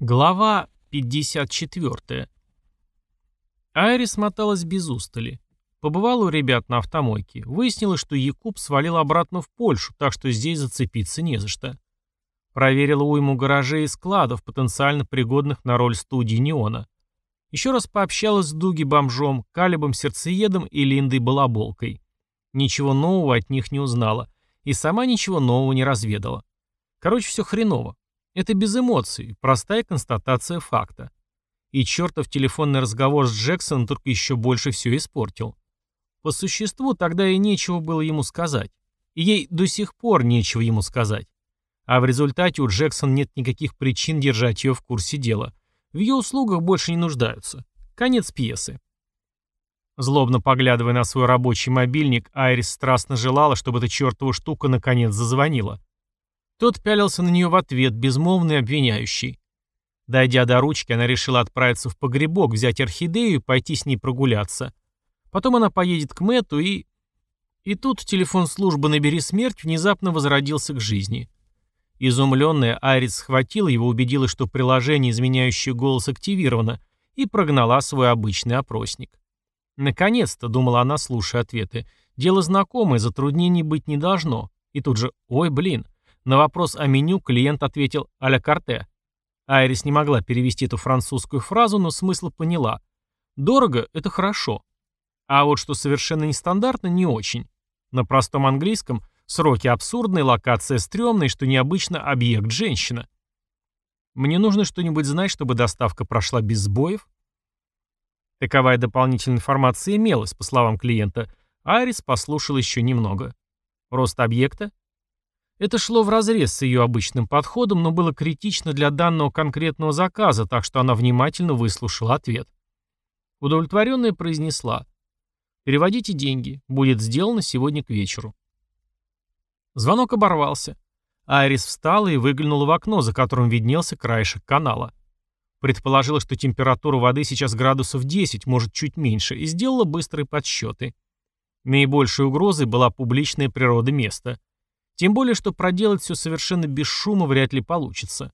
Глава 54. Айрис моталась без устали. Побывала у ребят на автомойке. Выяснилось, что Якуб свалил обратно в Польшу, так что здесь зацепиться не за что. Проверила уйму гаражей и складов, потенциально пригодных на роль студии «Неона». Еще раз пообщалась с Дуги бомжом, Калибом сердцеедом и Линдой балаболкой. Ничего нового от них не узнала. И сама ничего нового не разведала. Короче, все хреново. Это без эмоций, простая констатация факта. И чертов телефонный разговор с Джексоном только еще больше все испортил. По существу тогда и нечего было ему сказать. И ей до сих пор нечего ему сказать. А в результате у Джексона нет никаких причин держать ее в курсе дела. В ее услугах больше не нуждаются. Конец пьесы. Злобно поглядывая на свой рабочий мобильник, Айрис страстно желала, чтобы эта чертова штука наконец зазвонила. Тот пялился на нее в ответ, безмолвный обвиняющий. Дойдя до ручки, она решила отправиться в погребок, взять орхидею и пойти с ней прогуляться. Потом она поедет к Мэту и... И тут телефон службы «Набери смерть» внезапно возродился к жизни. Изумленная, Айрис схватила его, убедилась, что приложение, изменяющее голос, активировано, и прогнала свой обычный опросник. «Наконец-то», — думала она, слушая ответы, — «дело знакомое, затруднений быть не должно». И тут же «Ой, блин, на вопрос о меню клиент ответил «а-ля карте». Айрис не могла перевести эту французскую фразу, но смысл поняла. «Дорого — это хорошо». А вот что совершенно нестандартно, не очень. На простом английском сроки абсурдные, локация стрёмная, что необычно объект женщина. Мне нужно что-нибудь знать, чтобы доставка прошла без сбоев? Таковая дополнительная информация имелась, по словам клиента. Айрис послушал еще немного. Рост объекта это шло вразрез с ее обычным подходом, но было критично для данного конкретного заказа, так что она внимательно выслушала ответ. Удовлетворенная произнесла. «Переводите деньги. Будет сделано сегодня к вечеру». Звонок оборвался. Айрис встала и выглянула в окно, за которым виднелся краешек канала. Предположила, что температура воды сейчас градусов 10, может чуть меньше, и сделала быстрые подсчеты. Наибольшей угрозой была публичная природа места – тем более, что проделать все совершенно без шума вряд ли получится.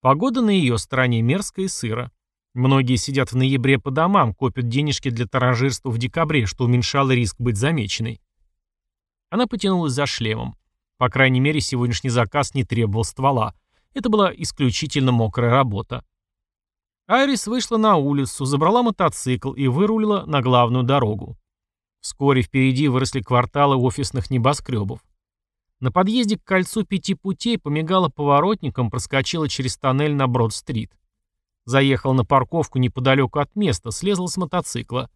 Погода на ее стороне мерзкая и сыро. Многие сидят в ноябре по домам, копят денежки для таражирства в декабре, что уменьшало риск быть замеченной. Она потянулась за шлемом. По крайней мере, сегодняшний заказ не требовал ствола. Это была исключительно мокрая работа. Айрис вышла на улицу, забрала мотоцикл и вырулила на главную дорогу. Вскоре впереди выросли кварталы офисных небоскребов. На подъезде к кольцу пяти путей помигала поворотником, проскочила через тоннель на Брод-стрит. Заехал на парковку неподалеку от места, слезла с мотоцикла.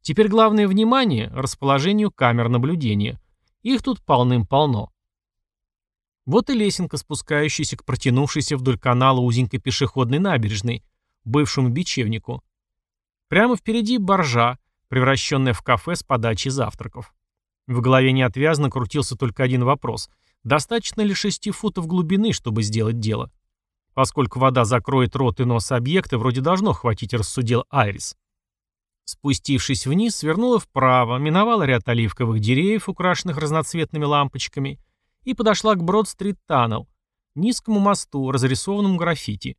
Теперь главное внимание – расположению камер наблюдения. Их тут полным-полно. Вот и лесенка, спускающаяся к протянувшейся вдоль канала узенькой пешеходной набережной, бывшему бичевнику. Прямо впереди боржа, превращенная в кафе с подачей завтраков. В голове неотвязно крутился только один вопрос. Достаточно ли шести футов глубины, чтобы сделать дело? Поскольку вода закроет рот и нос объекта, вроде должно хватить, рассудил Айрис. Спустившись вниз, свернула вправо, миновала ряд оливковых деревьев, украшенных разноцветными лампочками, и подошла к Брод-стрит-таннел, низкому мосту, разрисованному граффити.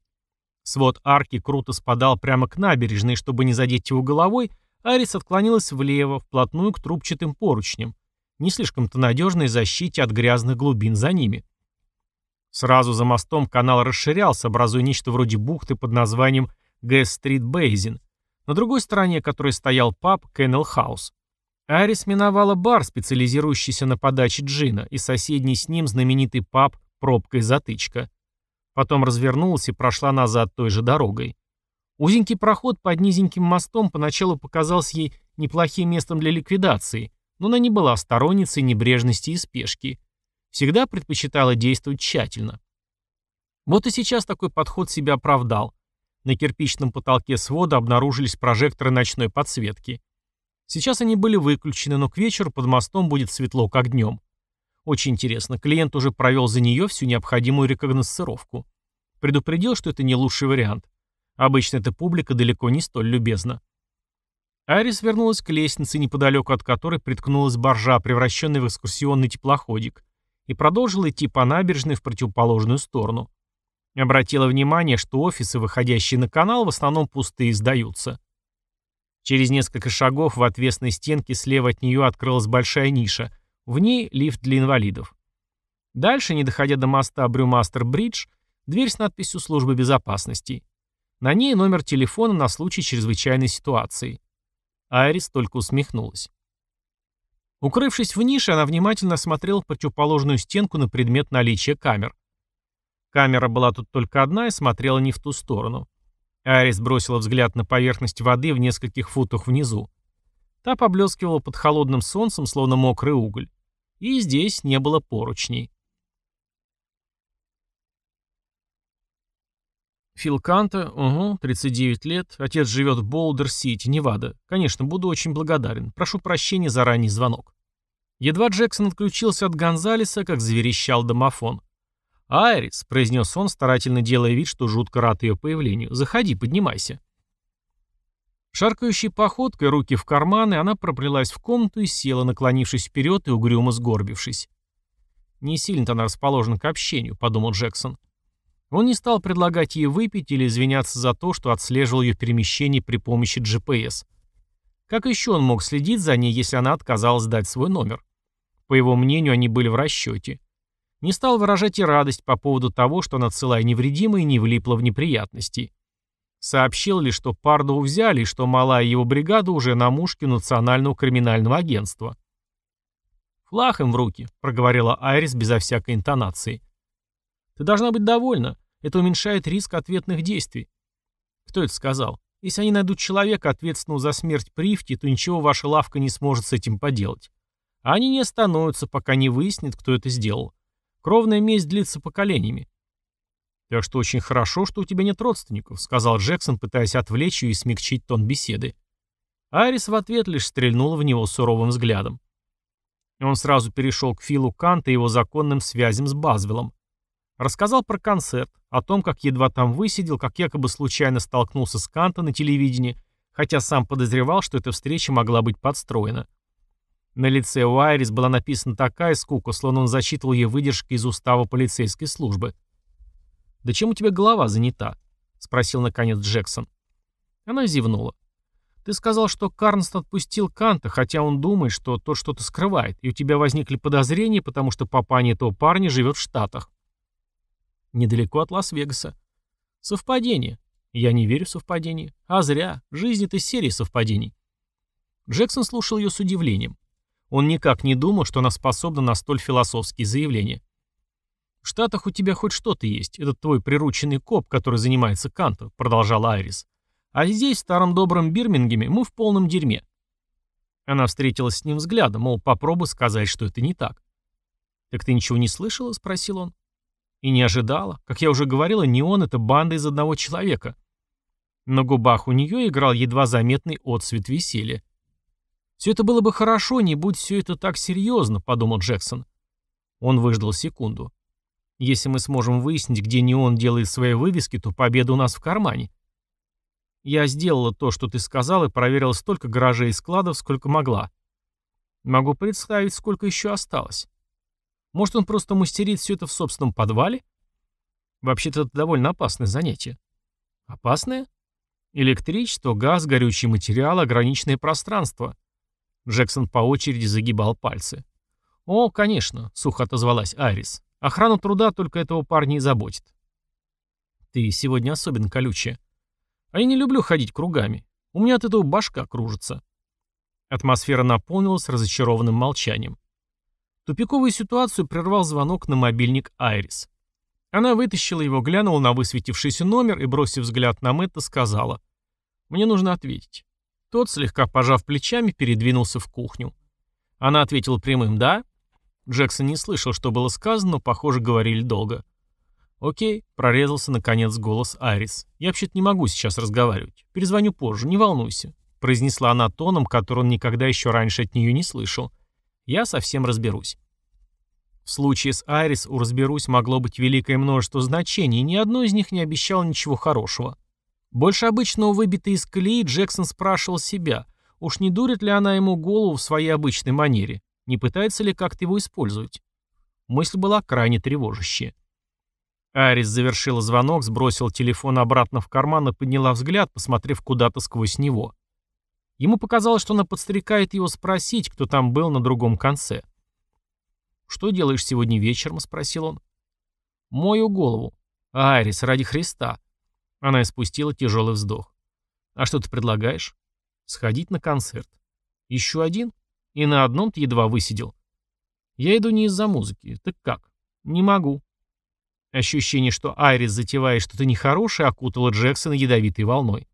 Свод арки круто спадал прямо к набережной, чтобы не задеть его головой, Арис отклонилась влево, вплотную к трубчатым поручням не слишком-то надежной защите от грязных глубин за ними. Сразу за мостом канал расширялся, образуя нечто вроде бухты под названием Гэс-стрит Бейзин, на другой стороне которой стоял паб Кеннел Хаус. Арис миновала бар, специализирующийся на подаче джина, и соседний с ним знаменитый паб «Пробка и затычка». Потом развернулась и прошла назад той же дорогой. Узенький проход под низеньким мостом поначалу показался ей неплохим местом для ликвидации, но она не была сторонницей небрежности и спешки. Всегда предпочитала действовать тщательно. Вот и сейчас такой подход себя оправдал. На кирпичном потолке свода обнаружились прожекторы ночной подсветки. Сейчас они были выключены, но к вечеру под мостом будет светло, как днем. Очень интересно, клиент уже провел за нее всю необходимую рекогносцировку. Предупредил, что это не лучший вариант. Обычно эта публика далеко не столь любезна. Арис вернулась к лестнице, неподалеку от которой приткнулась боржа, превращенная в экскурсионный теплоходик, и продолжила идти по набережной в противоположную сторону. Обратила внимание, что офисы, выходящие на канал, в основном пустые сдаются. Через несколько шагов в отвесной стенке слева от нее открылась большая ниша. В ней лифт для инвалидов. Дальше, не доходя до моста Брюмастер-Бридж, дверь с надписью «Служба безопасности». На ней номер телефона на случай чрезвычайной ситуации. Айрис только усмехнулась. Укрывшись в нише, она внимательно осмотрела противоположную стенку на предмет наличия камер. Камера была тут только одна и смотрела не в ту сторону. Айрис бросила взгляд на поверхность воды в нескольких футах внизу. Та поблескивала под холодным солнцем, словно мокрый уголь. И здесь не было поручней. Фил Канта, угу, 39 лет, отец живет в Болдер-Сити, Невада. Конечно, буду очень благодарен. Прошу прощения за ранний звонок. Едва Джексон отключился от Гонзалеса, как заверещал домофон. «Айрис», — произнес он, старательно делая вид, что жутко рад ее появлению, — «заходи, поднимайся». Шаркающей походкой, руки в карманы, она проплелась в комнату и села, наклонившись вперед и угрюмо сгорбившись. «Не сильно-то она расположена к общению», — подумал Джексон. Он не стал предлагать ей выпить или извиняться за то, что отслеживал ее перемещение при помощи GPS. Как еще он мог следить за ней, если она отказалась дать свой номер? По его мнению, они были в расчете. Не стал выражать и радость по поводу того, что она цела и невредима и не влипла в неприятности. Сообщил ли, что Пардоу взяли и что малая его бригада уже на мушке Национального криминального агентства. «Флаг им в руки», — проговорила Айрис безо всякой интонации. «Ты должна быть довольна. Это уменьшает риск ответных действий. Кто это сказал? Если они найдут человека, ответственного за смерть Прифти, то ничего ваша лавка не сможет с этим поделать. А они не остановятся, пока не выяснят, кто это сделал. Кровная месть длится поколениями. «Так что очень хорошо, что у тебя нет родственников», — сказал Джексон, пытаясь отвлечь ее и смягчить тон беседы. Айрис в ответ лишь стрельнула в него суровым взглядом. Он сразу перешел к Филу Канта и его законным связям с Базвеллом. Рассказал про концерт, о том, как едва там высидел, как якобы случайно столкнулся с Канта на телевидении, хотя сам подозревал, что эта встреча могла быть подстроена. На лице у Айрис была написана такая скука, словно он зачитывал ей выдержки из устава полицейской службы. «Да чем у тебя голова занята?» — спросил наконец Джексон. Она зевнула. «Ты сказал, что Карнст отпустил Канта, хотя он думает, что тот что-то скрывает, и у тебя возникли подозрения, потому что папаня этого парня живет в Штатах. Недалеко от Лас-Вегаса. Совпадение. Я не верю в совпадение. А зря. Жизнь — это серия совпадений. Джексон слушал ее с удивлением. Он никак не думал, что она способна на столь философские заявления. «В Штатах у тебя хоть что-то есть. Это твой прирученный коп, который занимается Кантом», — продолжала Айрис. «А здесь, в старом добром Бирмингеме, мы в полном дерьме». Она встретилась с ним взглядом, мол, попробуй сказать, что это не так. «Так ты ничего не слышала?» — спросил он. И не ожидала. Как я уже говорила, не он, это банда из одного человека. На губах у нее играл едва заметный отсвет веселья. «Все это было бы хорошо, не будь все это так серьезно», — подумал Джексон. Он выждал секунду. «Если мы сможем выяснить, где не он делает свои вывески, то победа у нас в кармане». «Я сделала то, что ты сказал, и проверила столько гаражей и складов, сколько могла. Могу представить, сколько еще осталось». Может, он просто мастерит все это в собственном подвале? Вообще-то это довольно опасное занятие. Опасное? Электричество, газ, горючий материал, ограниченное пространство. Джексон по очереди загибал пальцы. «О, конечно», — сухо отозвалась Айрис. «Охрану труда только этого парня и заботит». «Ты сегодня особенно колючая. А я не люблю ходить кругами. У меня от этого башка кружится». Атмосфера наполнилась разочарованным молчанием. Тупиковую ситуацию прервал звонок на мобильник Айрис. Она вытащила его, глянула на высветившийся номер и, бросив взгляд на Мэтта, сказала «Мне нужно ответить». Тот, слегка пожав плечами, передвинулся в кухню. Она ответила прямым «да». Джексон не слышал, что было сказано, но, похоже, говорили долго. «Окей», — прорезался, наконец, голос Айрис. «Я вообще-то не могу сейчас разговаривать. Перезвоню позже, не волнуйся», — произнесла она тоном, который он никогда еще раньше от нее не слышал. Я совсем разберусь. В случае с Айрис у «разберусь» могло быть великое множество значений, и ни одно из них не обещало ничего хорошего. Больше обычного выбитый из колеи Джексон спрашивал себя, уж не дурит ли она ему голову в своей обычной манере, не пытается ли как-то его использовать. Мысль была крайне тревожащая. Арис завершила звонок, сбросила телефон обратно в карман и подняла взгляд, посмотрев куда-то сквозь него. Ему показалось, что она подстрекает его спросить, кто там был на другом конце. «Что делаешь сегодня вечером?» — спросил он. «Мою голову. Айрис, ради Христа». Она испустила тяжелый вздох. «А что ты предлагаешь?» «Сходить на концерт». «Еще один? И на одном ты едва высидел». «Я иду не из-за музыки. Так как?» «Не могу». Ощущение, что Айрис затевает что-то нехорошее, окутало Джексона ядовитой волной.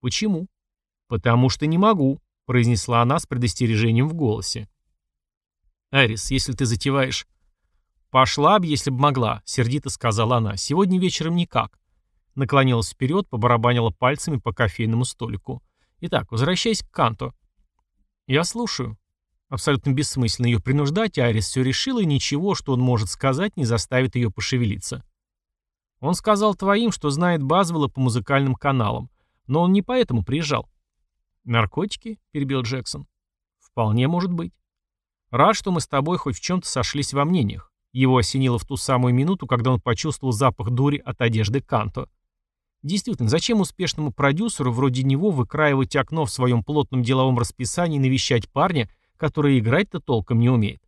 «Почему?» «Потому что не могу», — произнесла она с предостережением в голосе. «Айрис, если ты затеваешь...» «Пошла б, если б могла», — сердито сказала она. «Сегодня вечером никак». Наклонилась вперед, побарабанила пальцами по кофейному столику. «Итак, возвращаясь к Канту». «Я слушаю». Абсолютно бессмысленно ее принуждать, Айрис все решила, и ничего, что он может сказать, не заставит ее пошевелиться. Он сказал твоим, что знает Базвелла по музыкальным каналам, но он не поэтому приезжал. «Наркотики?» — перебил Джексон. «Вполне может быть. Рад, что мы с тобой хоть в чем-то сошлись во мнениях. Его осенило в ту самую минуту, когда он почувствовал запах дури от одежды Канто. Действительно, зачем успешному продюсеру вроде него выкраивать окно в своем плотном деловом расписании и навещать парня, который играть-то толком не умеет?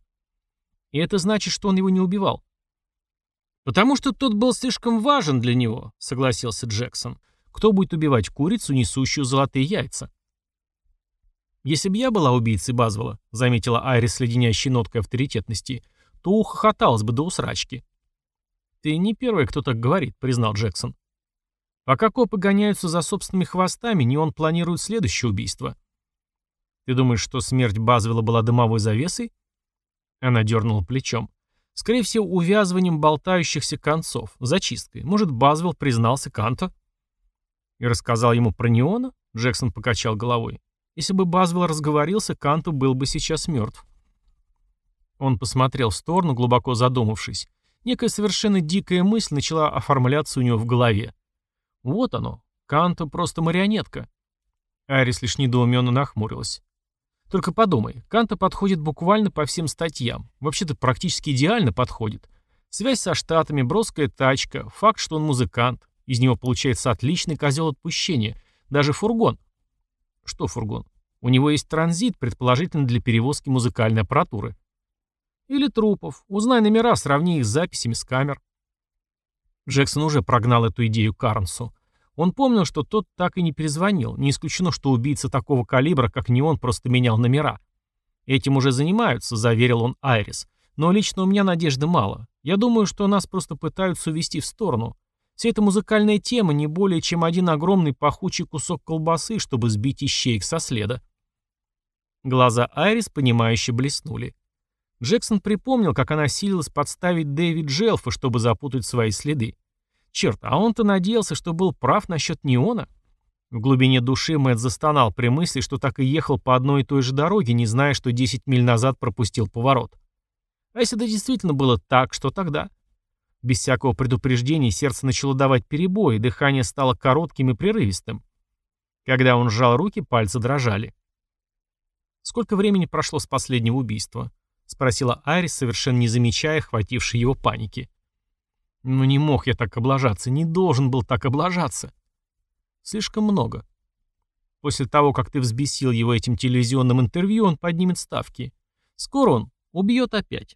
И это значит, что он его не убивал. «Потому что тот был слишком важен для него», — согласился Джексон. «Кто будет убивать курицу, несущую золотые яйца?» «Если бы я была убийцей Базвола», — заметила Айрис с леденящей ноткой авторитетности, то ухохоталась бы до усрачки. «Ты не первый, кто так говорит», — признал Джексон. Пока копы гоняются за собственными хвостами, не он планирует следующее убийство. Ты думаешь, что смерть Базвела была дымовой завесой? Она дернула плечом. Скорее всего, увязыванием болтающихся концов, зачисткой. Может, Базвел признался Канто? И рассказал ему про Неона? Джексон покачал головой. Если бы Базвел разговорился, Канту был бы сейчас мертв. Он посмотрел в сторону, глубоко задумавшись. Некая совершенно дикая мысль начала оформляться у него в голове. Вот оно. Канто просто марионетка. Арис лишь недоуменно нахмурилась. Только подумай, Канта подходит буквально по всем статьям. Вообще-то практически идеально подходит. Связь со Штатами, броская тачка, факт, что он музыкант. Из него получается отличный козел отпущения. Даже фургон. Что фургон? У него есть транзит, предположительно для перевозки музыкальной аппаратуры. Или трупов. Узнай номера, сравни их с записями с камер. Джексон уже прогнал эту идею Карнсу. Он помнил, что тот так и не перезвонил. Не исключено, что убийца такого калибра, как не он, просто менял номера. Этим уже занимаются, заверил он Айрис. Но лично у меня надежды мало. Я думаю, что нас просто пытаются увести в сторону. Вся эта музыкальная тема не более чем один огромный пахучий кусок колбасы, чтобы сбить ищеек со следа. Глаза Айрис, понимающе блеснули. Джексон припомнил, как она силилась подставить Дэвид Джелфа, чтобы запутать свои следы. Черт, а он-то надеялся, что был прав насчет неона. В глубине души Мэтт застонал при мысли, что так и ехал по одной и той же дороге, не зная, что 10 миль назад пропустил поворот. А если это действительно было так, что тогда? Без всякого предупреждения сердце начало давать перебои, дыхание стало коротким и прерывистым. Когда он сжал руки, пальцы дрожали. «Сколько времени прошло с последнего убийства?» — спросила Айрис, совершенно не замечая охватившей его паники. «Ну не мог я так облажаться, не должен был так облажаться». «Слишком много. После того, как ты взбесил его этим телевизионным интервью, он поднимет ставки. Скоро он убьет опять».